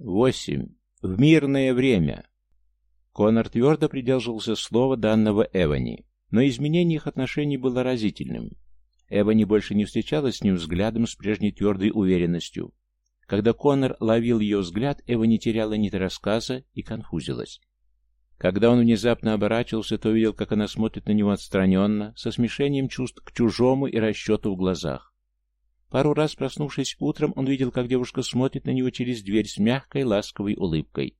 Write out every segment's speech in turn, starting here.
Восемь. В мирное время. Конор твердо придерживался слова данного Эвани, но изменение их отношений было разительным. Эвани больше не встречалась с ним взглядом с прежней твердой уверенностью. Когда Конор ловил ее взгляд, Эва не теряла нить рассказа и конфузилась. Когда он внезапно оборачивался, то видел, как она смотрит на него отстраненно, со смешением чувств к чужому и расчету в глазах. Пару раз, проснувшись утром, он видел, как девушка смотрит на него через дверь с мягкой, ласковой улыбкой.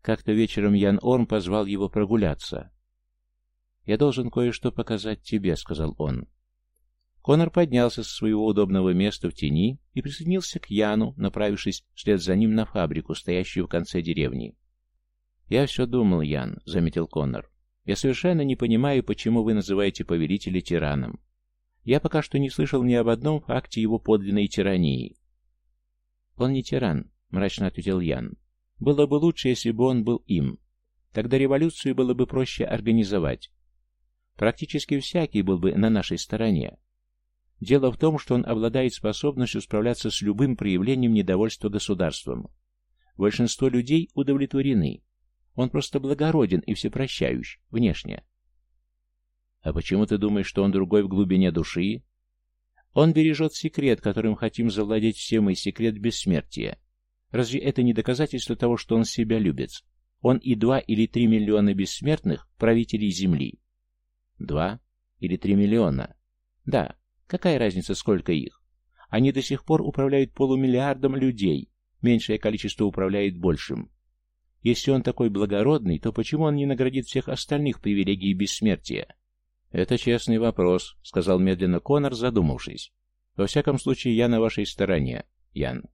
Как-то вечером Ян Орм позвал его прогуляться. «Я должен кое-что показать тебе», — сказал он. Конор поднялся со своего удобного места в тени и присоединился к Яну, направившись вслед за ним на фабрику, стоящую в конце деревни. «Я все думал, Ян», — заметил Коннор. «Я совершенно не понимаю, почему вы называете повелителя тираном. Я пока что не слышал ни об одном факте его подлинной тирании». «Он не тиран», — мрачно ответил Ян. «Было бы лучше, если бы он был им. Тогда революцию было бы проще организовать. Практически всякий был бы на нашей стороне. Дело в том, что он обладает способностью справляться с любым проявлением недовольства государством. Большинство людей удовлетворены, он просто благороден и всепрощающий, внешне. А почему ты думаешь, что он другой в глубине души? Он бережет секрет, которым хотим завладеть все мы, секрет бессмертия. Разве это не доказательство того, что он себя любит? Он и два или три миллиона бессмертных правителей Земли. Два или три миллиона? Да, какая разница, сколько их? Они до сих пор управляют полумиллиардом людей, меньшее количество управляет большим. Если он такой благородный, то почему он не наградит всех остальных привилегий бессмертия? Это честный вопрос, сказал медленно Конор, задумавшись. Во всяком случае, я на вашей стороне, Ян.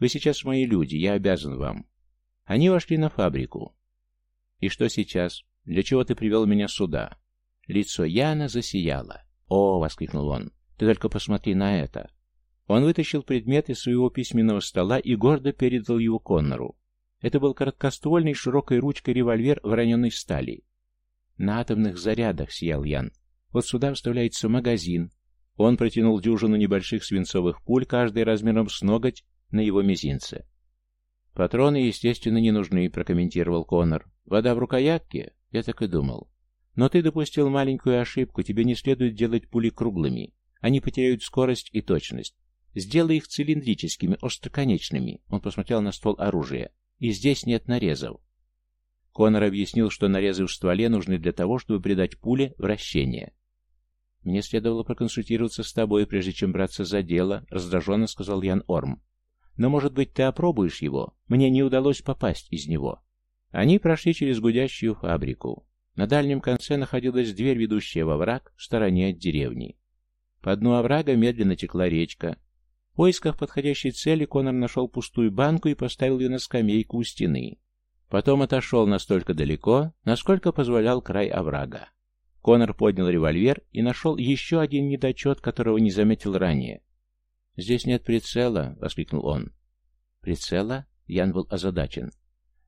Вы сейчас мои люди, я обязан вам. Они вошли на фабрику. И что сейчас? Для чего ты привел меня сюда? Лицо Яна засияло. «О!» — воскликнул он. «Ты только посмотри на это!» Он вытащил предмет из своего письменного стола и гордо передал его Коннору. Это был короткоствольный широкой ручкой револьвер вороненой стали. На атомных зарядах сиял Ян. Вот сюда вставляется магазин. Он протянул дюжину небольших свинцовых пуль, каждый размером с ноготь, на его мизинце. «Патроны, естественно, не нужны», — прокомментировал Конор. «Вода в рукоятке?» Я так и думал. «Но ты допустил маленькую ошибку, тебе не следует делать пули круглыми. Они потеряют скорость и точность. Сделай их цилиндрическими, остроконечными». Он посмотрел на ствол оружия и здесь нет нарезов. Конор объяснил, что нарезы в стволе нужны для того, чтобы придать пуле вращение. «Мне следовало проконсультироваться с тобой, прежде чем браться за дело», — раздраженно сказал Ян Орм. «Но, может быть, ты опробуешь его? Мне не удалось попасть из него». Они прошли через гудящую фабрику. На дальнем конце находилась дверь, ведущая во враг, в стороне от деревни. По дну оврага медленно текла речка, в поисках подходящей цели Конор нашел пустую банку и поставил ее на скамейку у стены. Потом отошел настолько далеко, насколько позволял край оврага. Конор поднял револьвер и нашел еще один недочет, которого не заметил ранее. «Здесь нет прицела», — воскликнул он. «Прицела?» — Ян был озадачен.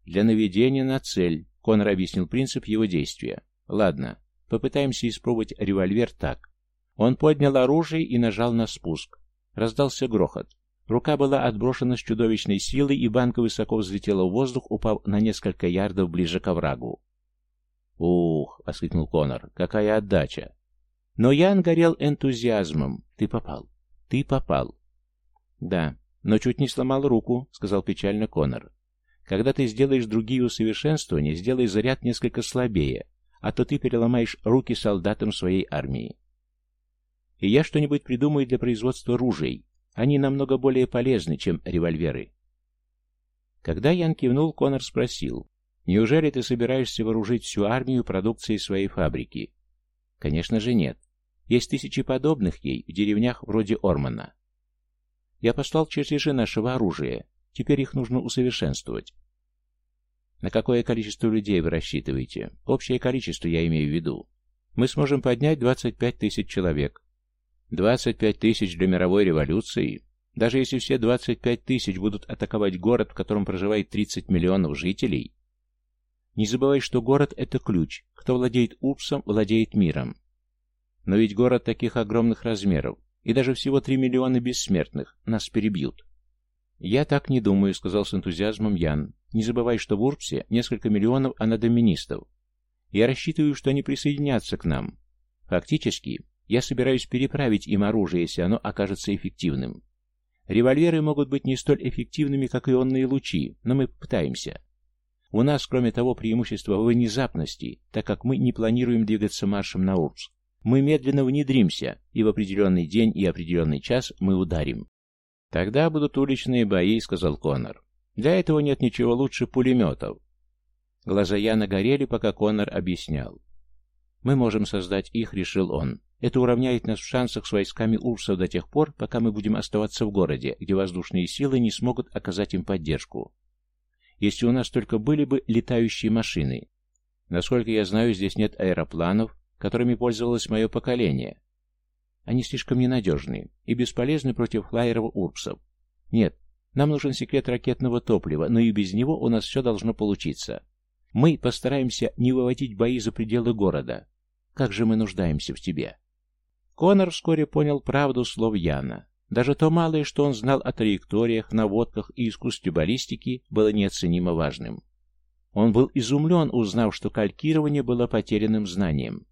«Для наведения на цель», — Конор объяснил принцип его действия. «Ладно, попытаемся испробовать револьвер так». Он поднял оружие и нажал на спуск. Раздался грохот. Рука была отброшена с чудовищной силой, и банка высоко взлетела в воздух, упав на несколько ярдов ближе к оврагу. «Ух!» — воскликнул Конор. «Какая отдача!» Но Ян горел энтузиазмом. «Ты попал! Ты попал!» «Да, но чуть не сломал руку», — сказал печально Конор. «Когда ты сделаешь другие усовершенствования, сделай заряд несколько слабее, а то ты переломаешь руки солдатам своей армии и я что-нибудь придумаю для производства ружей. Они намного более полезны, чем револьверы. Когда Ян кивнул, Конор спросил, «Неужели ты собираешься вооружить всю армию продукцией своей фабрики?» «Конечно же нет. Есть тысячи подобных ей в деревнях вроде Ормана. Я послал чертежи нашего оружия. Теперь их нужно усовершенствовать. На какое количество людей вы рассчитываете? Общее количество я имею в виду. Мы сможем поднять 25 тысяч человек. 25 тысяч для мировой революции? Даже если все 25 тысяч будут атаковать город, в котором проживает 30 миллионов жителей? Не забывай, что город — это ключ. Кто владеет УПСом, владеет миром. Но ведь город таких огромных размеров, и даже всего 3 миллиона бессмертных, нас перебьют. «Я так не думаю», — сказал с энтузиазмом Ян. «Не забывай, что в Урбсе несколько миллионов анадоминистов. Я рассчитываю, что они присоединятся к нам. Фактически, я собираюсь переправить им оружие, если оно окажется эффективным. Револьверы могут быть не столь эффективными, как ионные лучи, но мы попытаемся. У нас, кроме того, преимущество в внезапности, так как мы не планируем двигаться маршем на Урбс. Мы медленно внедримся, и в определенный день и определенный час мы ударим. «Тогда будут уличные бои», — сказал Коннор. «Для этого нет ничего лучше пулеметов». Глаза Яна горели, пока Коннор объяснял. «Мы можем создать их», — решил он. «Это уравняет нас в шансах с войсками Урсов до тех пор, пока мы будем оставаться в городе, где воздушные силы не смогут оказать им поддержку. Если у нас только были бы летающие машины. Насколько я знаю, здесь нет аэропланов, которыми пользовалось мое поколение. Они слишком ненадежны и бесполезны против флайеров Урпсов. Нет, нам нужен секрет ракетного топлива, но и без него у нас все должно получиться. Мы постараемся не выводить бои за пределы города. Как же мы нуждаемся в тебе. Конор вскоре понял правду слов Яна. Даже то малое, что он знал о траекториях, наводках и искусстве баллистики, было неоценимо важным. Он был изумлен, узнав, что калькирование было потерянным знанием.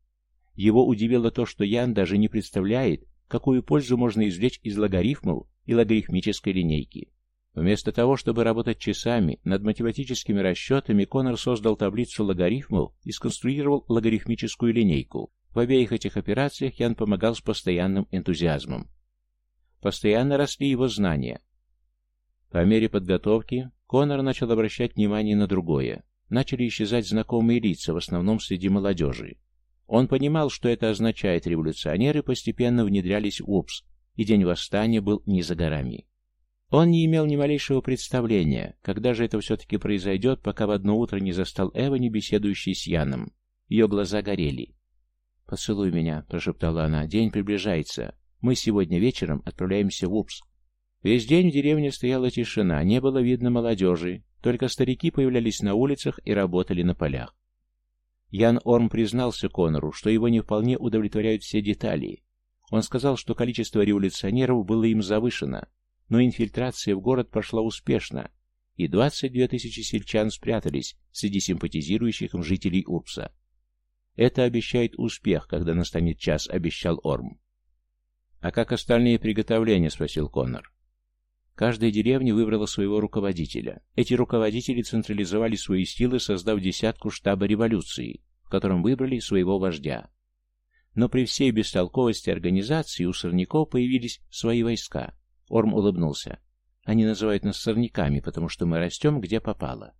Его удивило то, что Ян даже не представляет, какую пользу можно извлечь из логарифмов и логарифмической линейки. Вместо того, чтобы работать часами над математическими расчетами, Коннор создал таблицу логарифмов и сконструировал логарифмическую линейку. В обеих этих операциях Ян помогал с постоянным энтузиазмом. Постоянно росли его знания. По мере подготовки Коннор начал обращать внимание на другое. Начали исчезать знакомые лица, в основном среди молодежи. Он понимал, что это означает, революционеры постепенно внедрялись в УПС, и день восстания был не за горами. Он не имел ни малейшего представления, когда же это все-таки произойдет, пока в одно утро не застал Эвани, беседующей с Яном. Ее глаза горели. «Поцелуй меня», — прошептала она, — «день приближается. Мы сегодня вечером отправляемся в УПС». Весь день в деревне стояла тишина, не было видно молодежи, только старики появлялись на улицах и работали на полях. Ян Орм признался Конору, что его не вполне удовлетворяют все детали. Он сказал, что количество революционеров было им завышено, но инфильтрация в город прошла успешно, и 22 тысячи сельчан спрятались среди симпатизирующих им жителей Урпса. Это обещает успех, когда настанет час, обещал Орм. «А как остальные приготовления?» — спросил Коннор. Каждая деревня выбрала своего руководителя. Эти руководители централизовали свои силы, создав десятку штаба революции, в котором выбрали своего вождя. Но при всей бестолковости организации у сорняков появились свои войска. Орм улыбнулся. Они называют нас сорняками, потому что мы растем, где попало.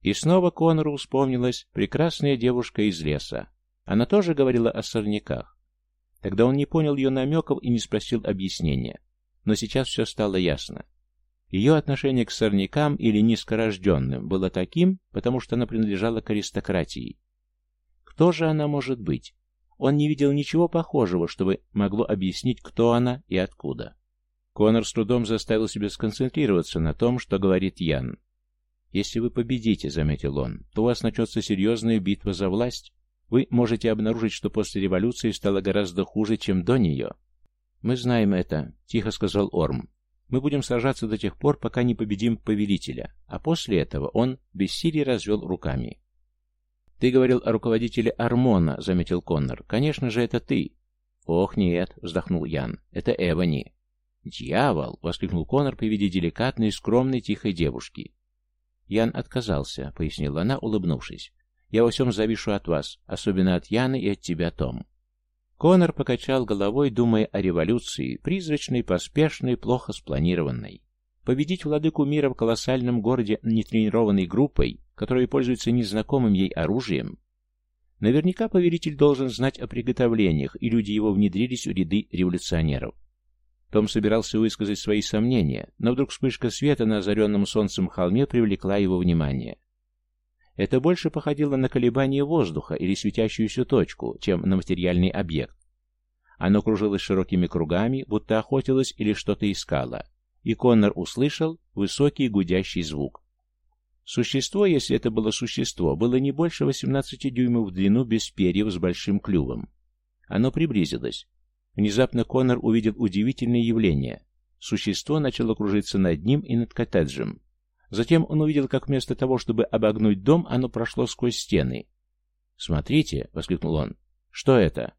И снова Конору вспомнилась прекрасная девушка из леса. Она тоже говорила о сорняках. Тогда он не понял ее намеков и не спросил объяснения. Но сейчас все стало ясно. Ее отношение к сорнякам или низкорожденным было таким, потому что она принадлежала к аристократии. Кто же она может быть? Он не видел ничего похожего, чтобы могло объяснить, кто она и откуда. Конор с трудом заставил себя сконцентрироваться на том, что говорит Ян. «Если вы победите», — заметил он, — «то у вас начнется серьезная битва за власть. Вы можете обнаружить, что после революции стало гораздо хуже, чем до нее». «Мы знаем это», — тихо сказал Орм. Мы будем сражаться до тех пор, пока не победим повелителя, а после этого он без силы развел руками. «Ты говорил о руководителе Армона», — заметил Коннор. «Конечно же, это ты». «Ох, нет», — вздохнул Ян. «Это Эвани». «Дьявол!» — воскликнул Коннор при виде деликатной, скромной, тихой девушки. «Ян отказался», — пояснила она, улыбнувшись. «Я во всем завишу от вас, особенно от Яны и от тебя, Том. Конор покачал головой, думая о революции, призрачной, поспешной, плохо спланированной. Победить владыку мира в колоссальном городе нетренированной группой, которая пользуется незнакомым ей оружием. Наверняка повелитель должен знать о приготовлениях, и люди его внедрились в ряды революционеров. Том собирался высказать свои сомнения, но вдруг вспышка света на озаренном солнцем холме привлекла его внимание. Это больше походило на колебание воздуха или светящуюся точку, чем на материальный объект. Оно кружилось широкими кругами, будто охотилось или что-то искало, и Коннор услышал высокий гудящий звук. Существо, если это было существо, было не больше 18 дюймов в длину без перьев с большим клювом. Оно приблизилось. Внезапно Коннор увидел удивительное явление. существо начало кружиться над ним и над коттеджем. Затем он увидел, как вместо того, чтобы обогнуть дом, оно прошло сквозь стены. «Смотрите!» — воскликнул он. «Что это?»